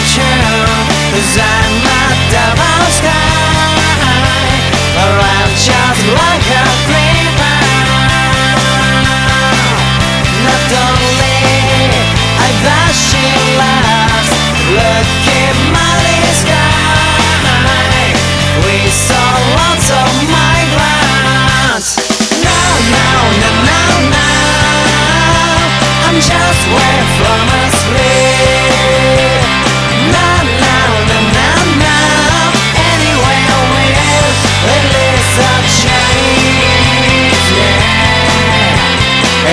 wheelchair as I'm out my sky.